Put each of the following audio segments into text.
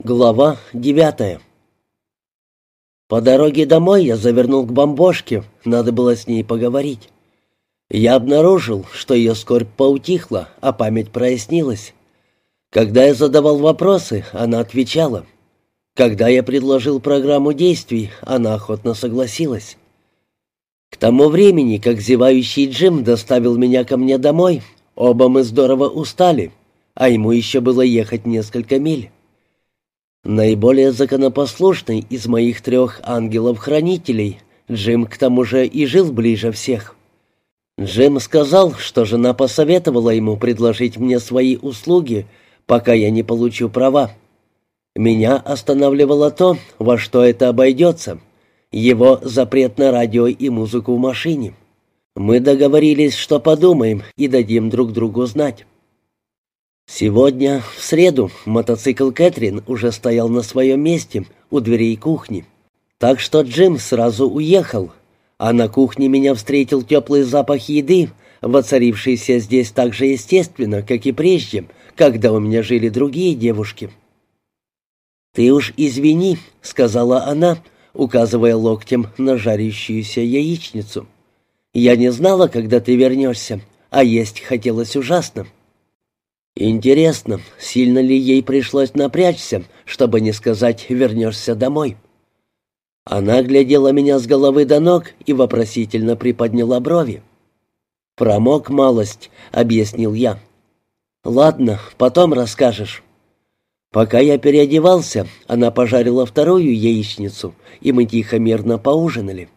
Глава девятая По дороге домой я завернул к бомбошке, надо было с ней поговорить. Я обнаружил, что ее скорбь поутихла, а память прояснилась. Когда я задавал вопросы, она отвечала. Когда я предложил программу действий, она охотно согласилась. К тому времени, как зевающий Джим доставил меня ко мне домой, оба мы здорово устали, а ему еще было ехать несколько миль. Наиболее законопослушный из моих трех ангелов-хранителей, Джим к тому же и жил ближе всех. Джим сказал, что жена посоветовала ему предложить мне свои услуги, пока я не получу права. Меня останавливало то, во что это обойдется. Его запрет на радио и музыку в машине. Мы договорились, что подумаем и дадим друг другу знать. Сегодня, в среду, мотоцикл Кэтрин уже стоял на своем месте у дверей кухни. Так что Джим сразу уехал, а на кухне меня встретил теплый запах еды, воцарившийся здесь так же естественно, как и прежде, когда у меня жили другие девушки. «Ты уж извини», — сказала она, указывая локтем на жарящуюся яичницу. «Я не знала, когда ты вернешься, а есть хотелось ужасно». Интересно, сильно ли ей пришлось напрячься, чтобы не сказать «вернешься домой». Она глядела меня с головы до ног и вопросительно приподняла брови. «Промок малость», — объяснил я. «Ладно, потом расскажешь». Пока я переодевался, она пожарила вторую яичницу, и мы тихо мирно поужинали.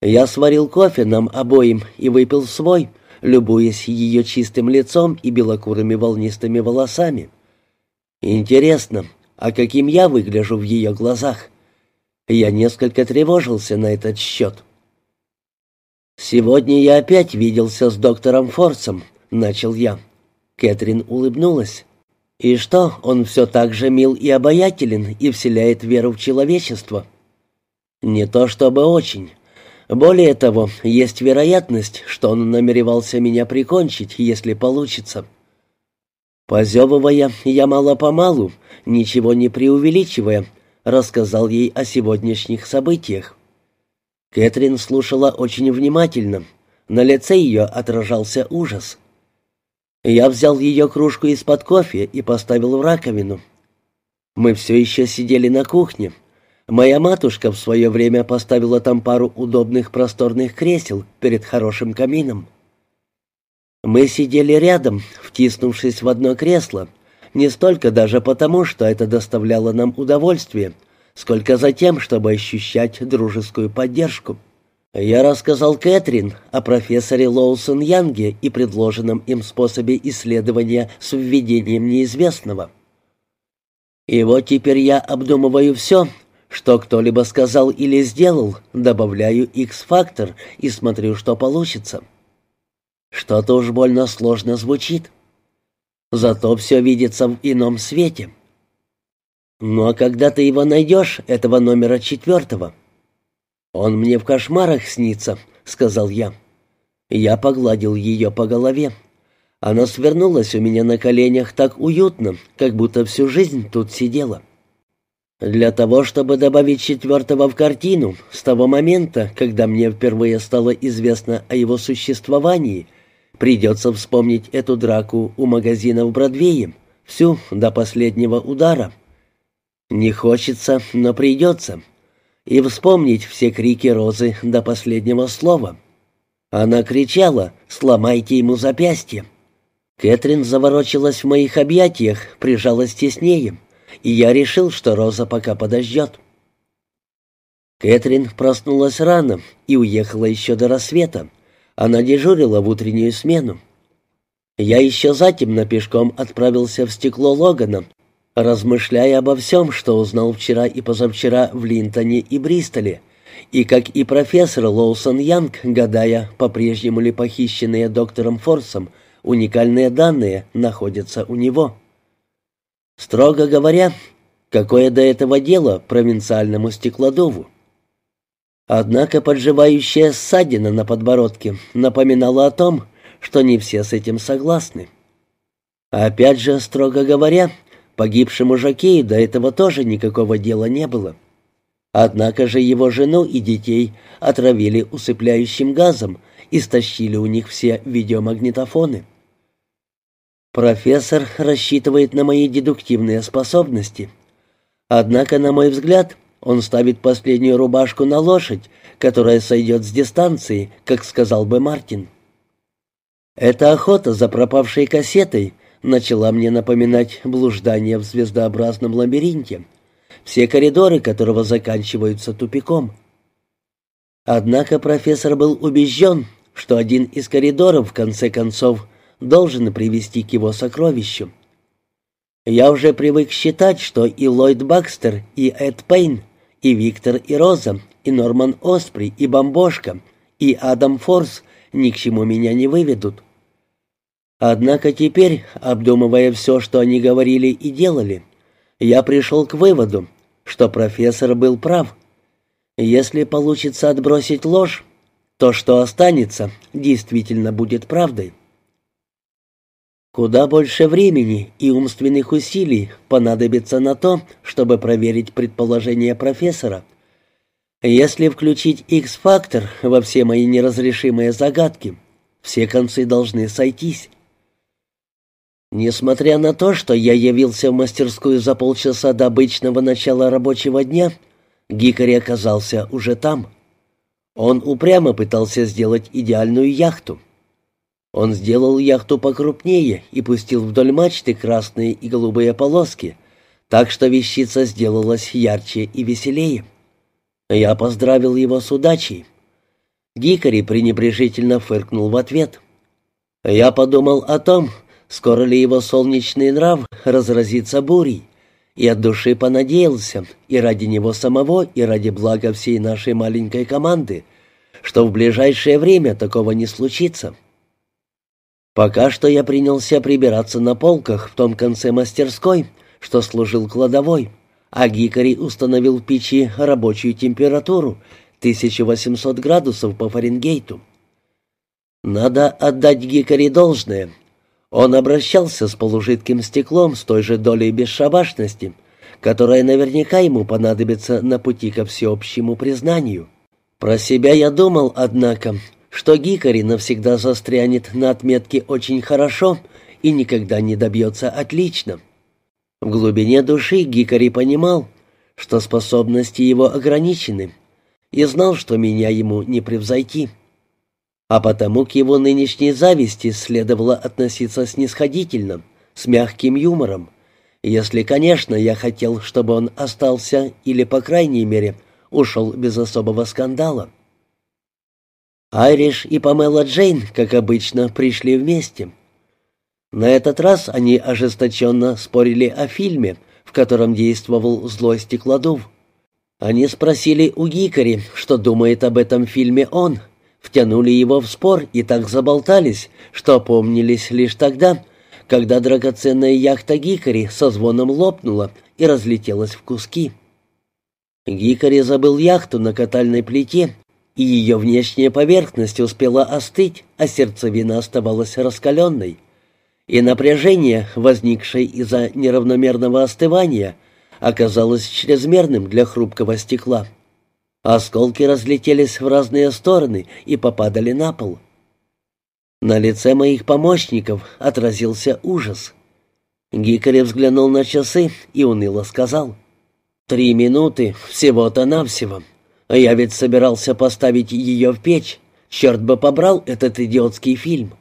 Я сварил кофе нам обоим и выпил свой — любуясь ее чистым лицом и белокурыми волнистыми волосами. Интересно, а каким я выгляжу в ее глазах? Я несколько тревожился на этот счет. «Сегодня я опять виделся с доктором Форсом», — начал я. Кэтрин улыбнулась. «И что, он все так же мил и обаятелен и вселяет веру в человечество?» «Не то чтобы очень. Более того, есть вероятность, что он намеревался меня прикончить, если получится. Позевывая, я мало-помалу, ничего не преувеличивая, рассказал ей о сегодняшних событиях. Кэтрин слушала очень внимательно. На лице ее отражался ужас. Я взял ее кружку из-под кофе и поставил в раковину. Мы все еще сидели на кухне. Моя матушка в свое время поставила там пару удобных просторных кресел перед хорошим камином. Мы сидели рядом, втиснувшись в одно кресло, не столько даже потому, что это доставляло нам удовольствие, сколько за тем, чтобы ощущать дружескую поддержку. Я рассказал Кэтрин о профессоре Лоусон Янге и предложенном им способе исследования с введением неизвестного. И вот теперь я обдумываю все, что кто-либо сказал или сделал, добавляю X-фактор и смотрю, что получится. Что-то уж больно сложно звучит. Зато все видится в ином свете. Ну а когда ты его найдешь, этого номера четвертого? Он мне в кошмарах снится, сказал я. Я погладил ее по голове. Она свернулась у меня на коленях так уютно, как будто всю жизнь тут сидела. Для того, чтобы добавить четвертого в картину, с того момента, когда мне впервые стало известно о его существовании, придется вспомнить эту драку у магазина в Бродвее, всю до последнего удара. Не хочется, но придется. И вспомнить все крики Розы до последнего слова. Она кричала «Сломайте ему запястье!» Кэтрин заворочилась в моих объятиях, прижалась теснее и я решил, что Роза пока подождет. Кэтрин проснулась рано и уехала еще до рассвета. Она дежурила в утреннюю смену. Я еще затемно пешком отправился в стекло Логана, размышляя обо всем, что узнал вчера и позавчера в Линтоне и Бристоле, и, как и профессор Лоусон Янг, гадая, по-прежнему ли похищенные доктором Форсом уникальные данные находятся у него. Строго говоря, какое до этого дело провинциальному стеклодуву? Однако подживающая ссадина на подбородке напоминала о том, что не все с этим согласны. Опять же, строго говоря, Погибшему Жакею до этого тоже никакого дела не было. Однако же его жену и детей отравили усыпляющим газом и стащили у них все видеомагнитофоны. Профессор рассчитывает на мои дедуктивные способности. Однако, на мой взгляд, он ставит последнюю рубашку на лошадь, которая сойдет с дистанции, как сказал бы Мартин. Эта охота за пропавшей кассетой начала мне напоминать блуждание в звездообразном лабиринте, все коридоры которого заканчиваются тупиком. Однако профессор был убежден, что один из коридоров, в конце концов, должен привести к его сокровищу. Я уже привык считать, что и Ллойд Бакстер, и Эд Пейн, и Виктор и Роза, и Норман Оспри, и Бомбошка, и Адам Форс ни к чему меня не выведут. Однако теперь, обдумывая все, что они говорили и делали, я пришел к выводу, что профессор был прав. Если получится отбросить ложь, то, что останется, действительно будет правдой. Куда больше времени и умственных усилий понадобится на то, чтобы проверить предположение профессора. Если включить X-фактор во все мои неразрешимые загадки, все концы должны сойтись. Несмотря на то, что я явился в мастерскую за полчаса до обычного начала рабочего дня, Гикари оказался уже там. Он упрямо пытался сделать идеальную яхту — он сделал яхту покрупнее и пустил вдоль мачты красные и голубые полоски, так что вещица сделалась ярче и веселее. Я поздравил его с удачей. Гикари пренебрежительно фыркнул в ответ. Я подумал о том, скоро ли его солнечный нрав разразится бурей, и от души понадеялся, и ради него самого, и ради блага всей нашей маленькой команды, что в ближайшее время такого не случится. Пока что я принялся прибираться на полках в том конце мастерской, что служил кладовой, а Гикари установил в печи рабочую температуру 1800 градусов по Фаренгейту. Надо отдать Гикари должное. Он обращался с полужидким стеклом с той же долей бесшабашности, которая наверняка ему понадобится на пути ко всеобщему признанию. Про себя я думал, однако, что Гикари навсегда застрянет на отметке «очень хорошо» и никогда не добьется «отлично». В глубине души Гикари понимал, что способности его ограничены, и знал, что меня ему не превзойти. А потому к его нынешней зависти следовало относиться снисходительно, с мягким юмором, если, конечно, я хотел, чтобы он остался или, по крайней мере, ушел без особого скандала. Айриш и Памела Джейн, как обычно, пришли вместе. На этот раз они ожесточенно спорили о фильме, в котором действовал злой стеклодув. Они спросили у Гикари, что думает об этом фильме он, втянули его в спор и так заболтались, что опомнились лишь тогда, когда драгоценная яхта Гикари со звоном лопнула и разлетелась в куски. Гикари забыл яхту на катальной плите и ее внешняя поверхность успела остыть, а сердцевина оставалась раскаленной. И напряжение, возникшее из-за неравномерного остывания, оказалось чрезмерным для хрупкого стекла. Осколки разлетелись в разные стороны и попадали на пол. На лице моих помощников отразился ужас. Гикари взглянул на часы и уныло сказал. «Три минуты, всего-то навсего». А я ведь собирался поставить ее в печь. Черт бы побрал этот идиотский фильм.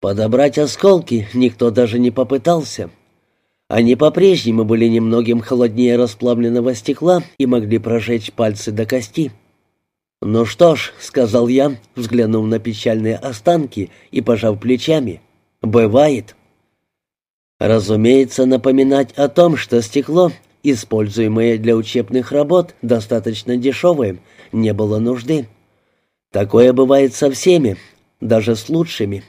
Подобрать осколки никто даже не попытался. Они по-прежнему были немногим холоднее расплавленного стекла и могли прожечь пальцы до кости. «Ну что ж», — сказал я, взглянув на печальные останки и пожав плечами, — «бывает». Разумеется, напоминать о том, что стекло используемые для учебных работ, достаточно дешевые, не было нужды. Такое бывает со всеми, даже с лучшими.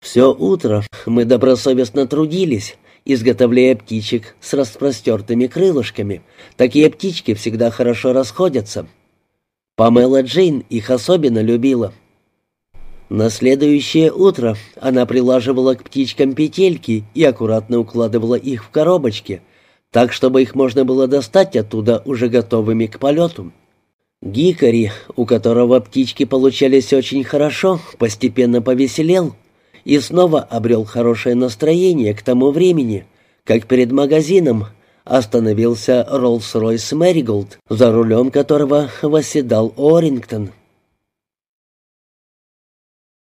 Все утро мы добросовестно трудились, изготовляя птичек с распростертыми крылышками. Такие птички всегда хорошо расходятся. Памела Джейн их особенно любила. На следующее утро она прилаживала к птичкам петельки и аккуратно укладывала их в коробочки, так, чтобы их можно было достать оттуда уже готовыми к полету. Гикари, у которого птички получались очень хорошо, постепенно повеселел и снова обрел хорошее настроение к тому времени, как перед магазином остановился Роллс-Ройс Мэриголд, за рулем которого восседал Орингтон —